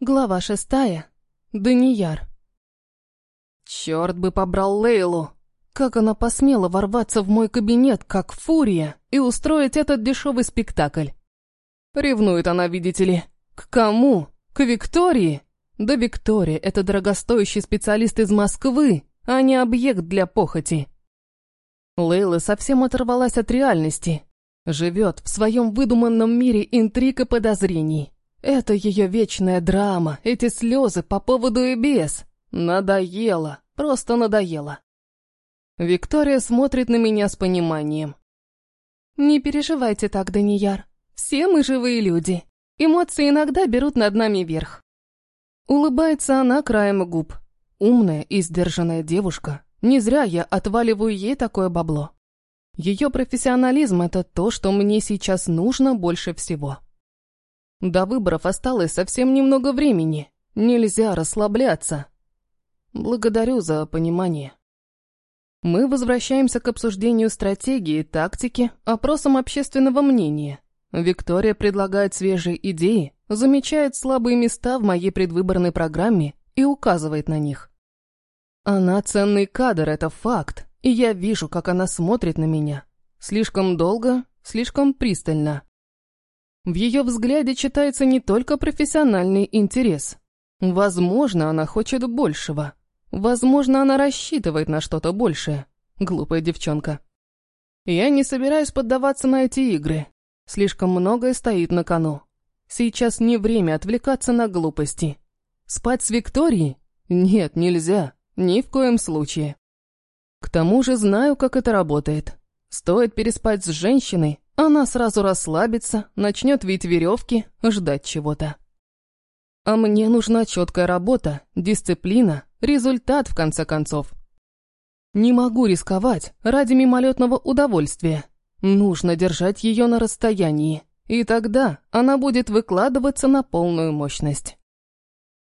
Глава шестая. Данияр. Черт бы побрал Лейлу! Как она посмела ворваться в мой кабинет, как фурия, и устроить этот дешевый спектакль? Ревнует она, видите ли. К кому? К Виктории? Да Виктория — это дорогостоящий специалист из Москвы, а не объект для похоти. Лейла совсем оторвалась от реальности. Живет в своем выдуманном мире интриг и подозрений. Это ее вечная драма, эти слезы по поводу и без. Надоело, просто надоело. Виктория смотрит на меня с пониманием. «Не переживайте так, Данияр. Все мы живые люди. Эмоции иногда берут над нами верх». Улыбается она краем губ. Умная и сдержанная девушка. Не зря я отваливаю ей такое бабло. Ее профессионализм — это то, что мне сейчас нужно больше всего. До выборов осталось совсем немного времени. Нельзя расслабляться. Благодарю за понимание. Мы возвращаемся к обсуждению стратегии, тактики, опросам общественного мнения. Виктория предлагает свежие идеи, замечает слабые места в моей предвыборной программе и указывает на них. Она ценный кадр, это факт, и я вижу, как она смотрит на меня. Слишком долго, слишком пристально. В ее взгляде читается не только профессиональный интерес. Возможно, она хочет большего. Возможно, она рассчитывает на что-то большее. Глупая девчонка. Я не собираюсь поддаваться на эти игры. Слишком многое стоит на кону. Сейчас не время отвлекаться на глупости. Спать с Викторией? Нет, нельзя. Ни в коем случае. К тому же знаю, как это работает. Стоит переспать с женщиной, она сразу расслабится, начнет вить веревки, ждать чего-то. А мне нужна четкая работа, дисциплина, результат в конце концов. Не могу рисковать ради мимолетного удовольствия. Нужно держать ее на расстоянии, и тогда она будет выкладываться на полную мощность.